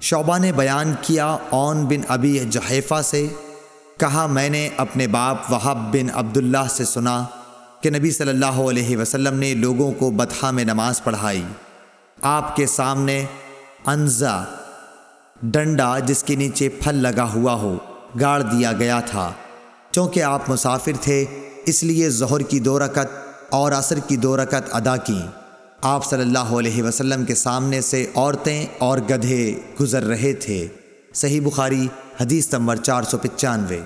شعبہ نے بیان کیا اون بن ابی جحیفہ سے، کہا، میں نے اپنے باپ وہب بن عبداللہ سے سنا کہ نبی صلی اللہ علیہ وسلم نے لوگوں کو بطحہ میں نماز پڑھائی۔ آپ کے سامنے انزا، ڈنڈا جس کے نیچے پھل لگا ہوا ہو، گاڑ دیا گیا تھا۔ چونکہ آپ مسافر تھے، اس لیے ظہر کی دو رکت اور عصر کی دو رکت ادا کیں۔ آپ صلی اللہ علیہ وسلم کے سامنے سے عورتیں اور گدھے گزر رہے تھے۔ صحیح بخاری حدیث نمبر چار سو پچانوے۔